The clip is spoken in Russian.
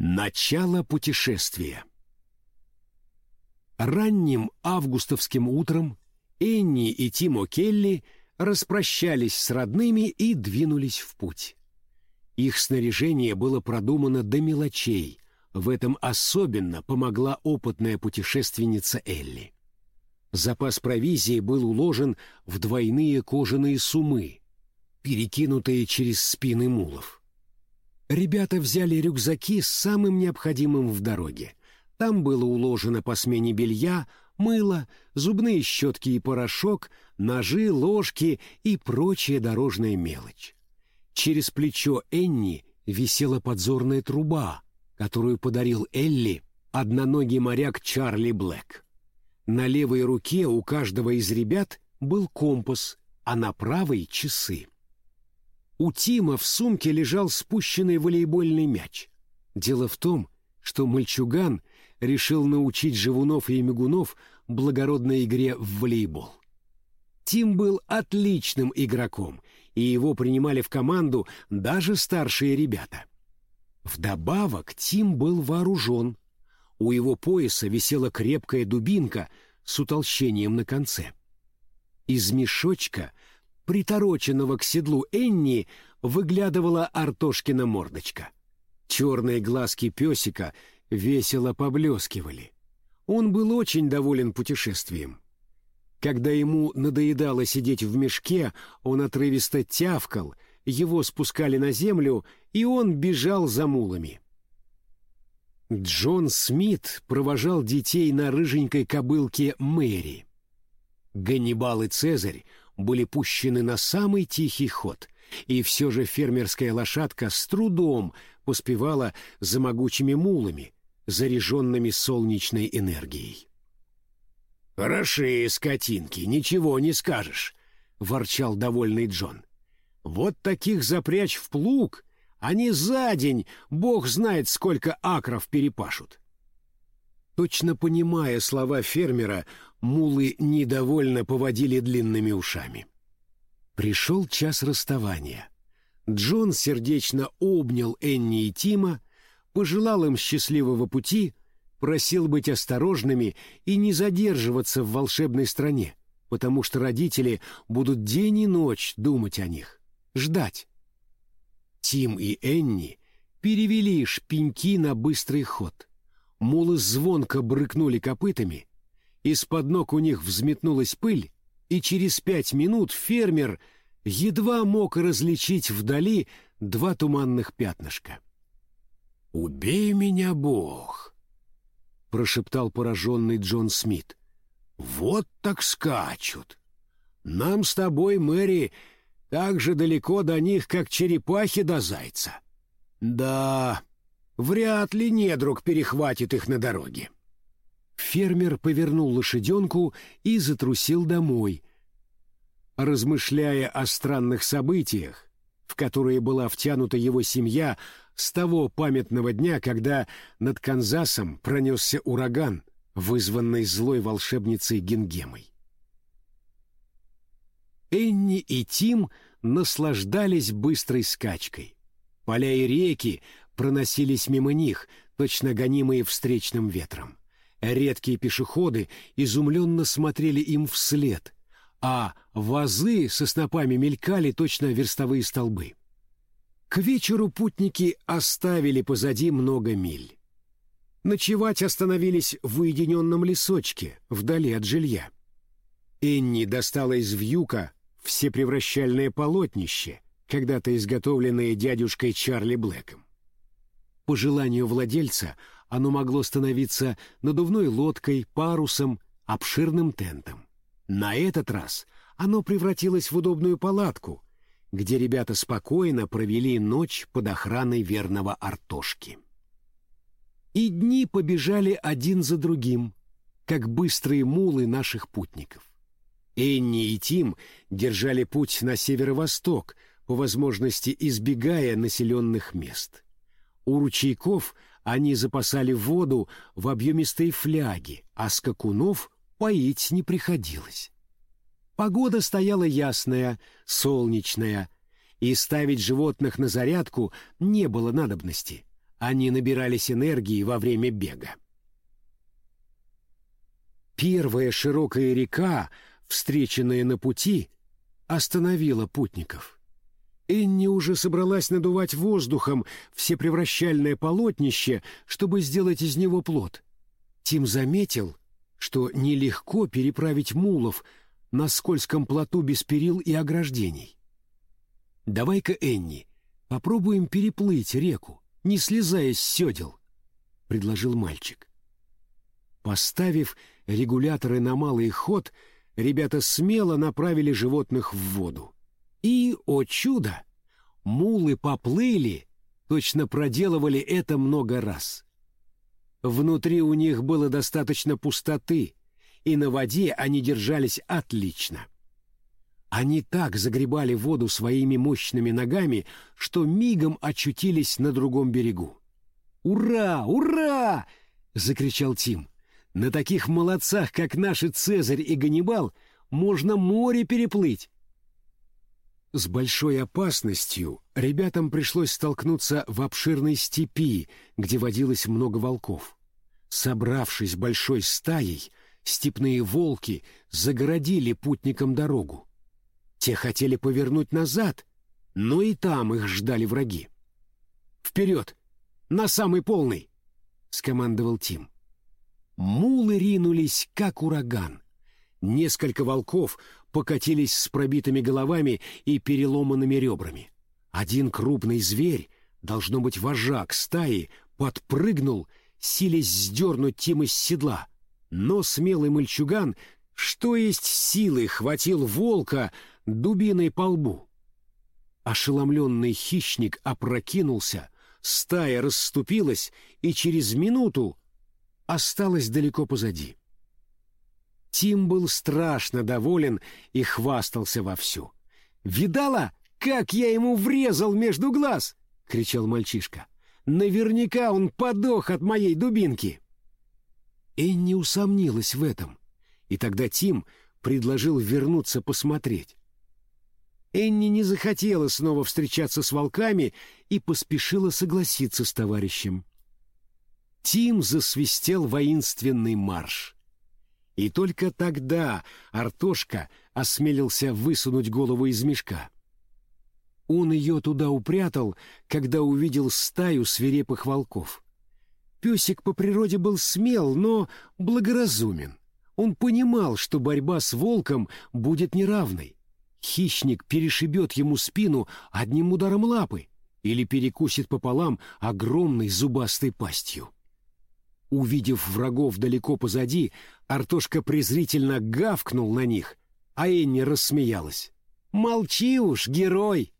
Начало путешествия Ранним августовским утром Энни и Тимо Келли распрощались с родными и двинулись в путь. Их снаряжение было продумано до мелочей, в этом особенно помогла опытная путешественница Элли. Запас провизии был уложен в двойные кожаные сумы, перекинутые через спины мулов. Ребята взяли рюкзаки с самым необходимым в дороге. Там было уложено по смене белья, мыло, зубные щетки и порошок, ножи, ложки и прочая дорожная мелочь. Через плечо Энни висела подзорная труба, которую подарил Элли одноногий моряк Чарли Блэк. На левой руке у каждого из ребят был компас, а на правой — часы. У Тима в сумке лежал спущенный волейбольный мяч. Дело в том, что мальчуган решил научить живунов и мигунов благородной игре в волейбол. Тим был отличным игроком, и его принимали в команду даже старшие ребята. Вдобавок Тим был вооружен — у его пояса висела крепкая дубинка с утолщением на конце. Из мешочка, притороченного к седлу Энни, выглядывала Артошкина мордочка. Черные глазки песика весело поблескивали. Он был очень доволен путешествием. Когда ему надоедало сидеть в мешке, он отрывисто тявкал, его спускали на землю, и он бежал за мулами. Джон Смит провожал детей на рыженькой кобылке Мэри. Ганнибал и Цезарь были пущены на самый тихий ход, и все же фермерская лошадка с трудом поспевала за могучими мулами, заряженными солнечной энергией. «Хорошие скотинки, ничего не скажешь», — ворчал довольный Джон. «Вот таких запрячь в плуг, они за день, бог знает, сколько акров перепашут. Точно понимая слова фермера, мулы недовольно поводили длинными ушами. Пришел час расставания. Джон сердечно обнял Энни и Тима, пожелал им счастливого пути, просил быть осторожными и не задерживаться в волшебной стране, потому что родители будут день и ночь думать о них, ждать. Тим и Энни перевели шпеньки на быстрый ход. Мулы звонко брыкнули копытами, из-под ног у них взметнулась пыль, и через пять минут фермер едва мог различить вдали два туманных пятнышка. «Убей меня, Бог!» — прошептал пораженный Джон Смит. «Вот так скачут! Нам с тобой, Мэри, так же далеко до них, как черепахи до зайца. Да, вряд ли недруг перехватит их на дороге. Фермер повернул лошаденку и затрусил домой. Размышляя о странных событиях, в которые была втянута его семья с того памятного дня, когда над Канзасом пронесся ураган, вызванный злой волшебницей Гингемой. Энни и Тим наслаждались быстрой скачкой. Поля и реки проносились мимо них, точно гонимые встречным ветром. Редкие пешеходы изумленно смотрели им вслед, а вазы со снопами мелькали точно верстовые столбы. К вечеру путники оставили позади много миль. Ночевать остановились в уединенном лесочке, вдали от жилья. Энни достала из вьюка всепревращальное полотнище, когда-то изготовленное дядюшкой Чарли Блэком. По желанию владельца оно могло становиться надувной лодкой, парусом, обширным тентом. На этот раз оно превратилось в удобную палатку, где ребята спокойно провели ночь под охраной верного Артошки. И дни побежали один за другим, как быстрые мулы наших путников. Энни и Тим держали путь на северо-восток, по возможности избегая населенных мест. У ручейков они запасали воду в объемистой фляге, а скакунов поить не приходилось. Погода стояла ясная, солнечная, и ставить животных на зарядку не было надобности. они набирались энергии во время бега. Первая широкая река, встреченная на пути, остановила путников. Энни уже собралась надувать воздухом всепревращальное полотнище, чтобы сделать из него плод. Тим заметил, что нелегко переправить мулов на скользком плоту без перил и ограждений. «Давай-ка, Энни, попробуем переплыть реку, не слезая с седел», — предложил мальчик. Поставив регуляторы на малый ход, ребята смело направили животных в воду. О чудо, мулы поплыли, точно проделывали это много раз. Внутри у них было достаточно пустоты, и на воде они держались отлично. Они так загребали воду своими мощными ногами, что мигом очутились на другом берегу. «Ура! Ура!» — закричал Тим. «На таких молодцах, как наши Цезарь и Ганнибал, можно море переплыть!» С большой опасностью ребятам пришлось столкнуться в обширной степи, где водилось много волков. Собравшись большой стаей, степные волки загородили путникам дорогу. Те хотели повернуть назад, но и там их ждали враги. «Вперед! На самый полный!» — скомандовал Тим. Мулы ринулись, как ураган. Несколько волков покатились с пробитыми головами и переломанными ребрами. Один крупный зверь, должно быть вожак стаи, подпрыгнул, силясь сдернуть Тима с седла. Но смелый мальчуган, что есть силы, хватил волка дубиной по лбу. Ошеломленный хищник опрокинулся, стая расступилась и через минуту осталась далеко позади. Тим был страшно доволен и хвастался вовсю. «Видала, как я ему врезал между глаз?» — кричал мальчишка. «Наверняка он подох от моей дубинки!» Энни усомнилась в этом, и тогда Тим предложил вернуться посмотреть. Энни не захотела снова встречаться с волками и поспешила согласиться с товарищем. Тим засвистел воинственный марш. И только тогда Артошка осмелился высунуть голову из мешка. Он ее туда упрятал, когда увидел стаю свирепых волков. Песик по природе был смел, но благоразумен. Он понимал, что борьба с волком будет неравной. Хищник перешибет ему спину одним ударом лапы или перекусит пополам огромной зубастой пастью. Увидев врагов далеко позади, Артошка презрительно гавкнул на них, а Энни рассмеялась. «Молчи уж, герой!»